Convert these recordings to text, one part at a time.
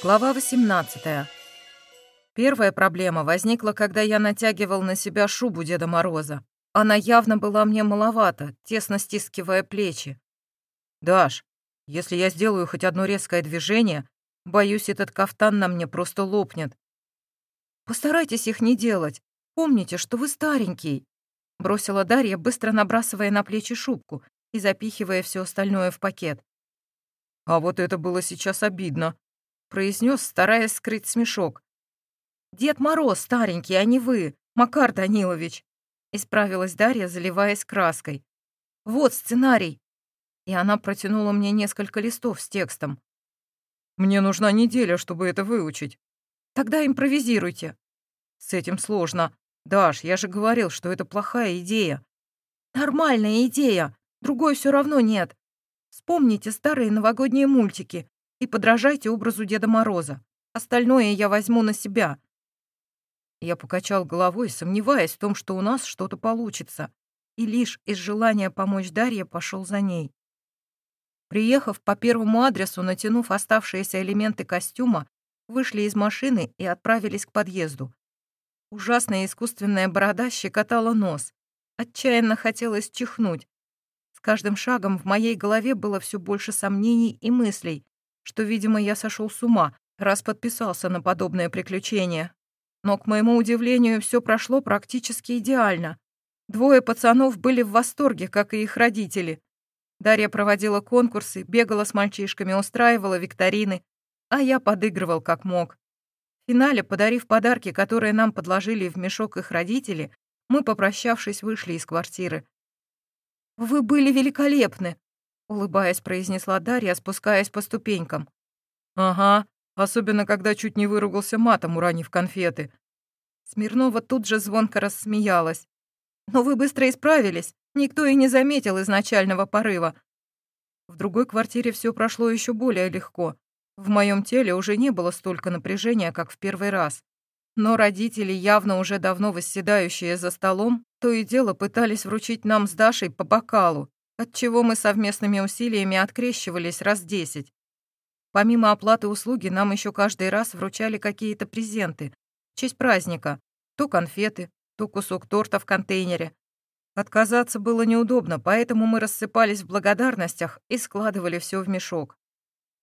Глава 18. Первая проблема возникла, когда я натягивал на себя шубу Деда Мороза. Она явно была мне маловата, тесно стискивая плечи. «Даш, если я сделаю хоть одно резкое движение, боюсь, этот кафтан на мне просто лопнет». «Постарайтесь их не делать. Помните, что вы старенький», — бросила Дарья, быстро набрасывая на плечи шубку и запихивая все остальное в пакет. «А вот это было сейчас обидно», произнес, стараясь скрыть смешок. «Дед Мороз старенький, а не вы, Макар Данилович», исправилась Дарья, заливаясь краской. «Вот сценарий». И она протянула мне несколько листов с текстом. «Мне нужна неделя, чтобы это выучить». «Тогда импровизируйте». «С этим сложно. Даш, я же говорил, что это плохая идея». «Нормальная идея. Другой все равно нет. Вспомните старые новогодние мультики и подражайте образу Деда Мороза. Остальное я возьму на себя». Я покачал головой, сомневаясь в том, что у нас что-то получится, и лишь из желания помочь Дарье пошел за ней. Приехав по первому адресу, натянув оставшиеся элементы костюма, вышли из машины и отправились к подъезду. Ужасная искусственная борода щекотала нос. Отчаянно хотелось чихнуть. С каждым шагом в моей голове было все больше сомнений и мыслей, что, видимо, я сошел с ума, раз подписался на подобное приключение. Но, к моему удивлению, все прошло практически идеально. Двое пацанов были в восторге, как и их родители. Дарья проводила конкурсы, бегала с мальчишками, устраивала викторины, а я подыгрывал как мог. В финале, подарив подарки, которые нам подложили в мешок их родители, мы, попрощавшись, вышли из квартиры. «Вы были великолепны!» Улыбаясь, произнесла Дарья, спускаясь по ступенькам. Ага, особенно когда чуть не выругался матом, уронив конфеты. Смирнова тут же звонко рассмеялась. Но вы быстро исправились. Никто и не заметил изначального порыва. В другой квартире все прошло еще более легко. В моем теле уже не было столько напряжения, как в первый раз. Но родители, явно уже давно восседающие за столом, то и дело пытались вручить нам с Дашей по бокалу, отчего мы совместными усилиями открещивались раз десять. Помимо оплаты услуги, нам еще каждый раз вручали какие-то презенты в честь праздника. То конфеты, то кусок торта в контейнере. Отказаться было неудобно, поэтому мы рассыпались в благодарностях и складывали все в мешок.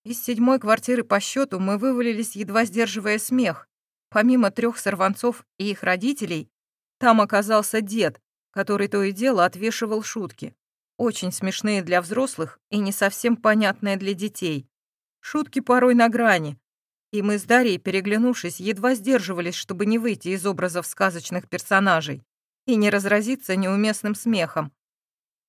Из седьмой квартиры по счету мы вывалились, едва сдерживая смех. Помимо трех сорванцов и их родителей, там оказался дед, который то и дело отвешивал шутки. Очень смешные для взрослых и не совсем понятные для детей. Шутки порой на грани. И мы с Дарьей, переглянувшись, едва сдерживались, чтобы не выйти из образов сказочных персонажей и не разразиться неуместным смехом.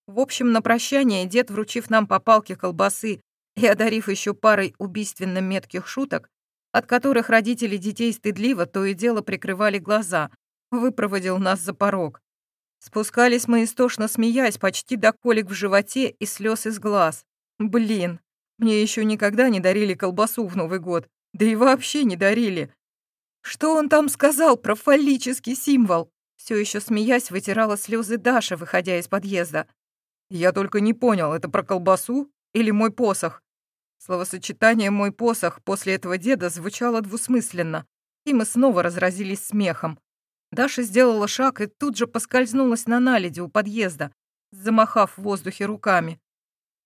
В общем, на прощание дед, вручив нам по палке колбасы и одарив еще парой убийственно метких шуток, от которых родители детей стыдливо то и дело прикрывали глаза, выпроводил нас за порог. Спускались мы истошно смеясь, почти до колик в животе и слез из глаз. Блин, мне еще никогда не дарили колбасу в Новый год, да и вообще не дарили. Что он там сказал про фаллический символ? Все еще смеясь, вытирала слезы Даша, выходя из подъезда. Я только не понял, это про колбасу или мой посох? Словосочетание «мой посох» после этого деда звучало двусмысленно, и мы снова разразились смехом. Даша сделала шаг и тут же поскользнулась на наледи у подъезда, замахав в воздухе руками.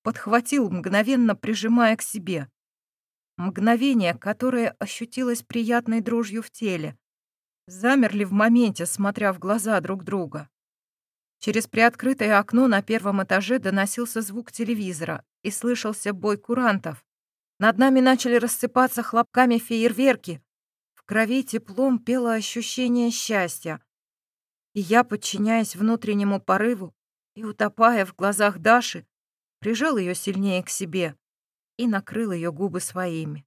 Подхватил, мгновенно прижимая к себе. Мгновение, которое ощутилось приятной дрожью в теле. Замерли в моменте, смотря в глаза друг друга. Через приоткрытое окно на первом этаже доносился звук телевизора и слышался бой курантов. Над нами начали рассыпаться хлопками фейерверки, крови теплом пело ощущение счастья. И я, подчиняясь внутреннему порыву и утопая в глазах Даши, прижал ее сильнее к себе и накрыл ее губы своими.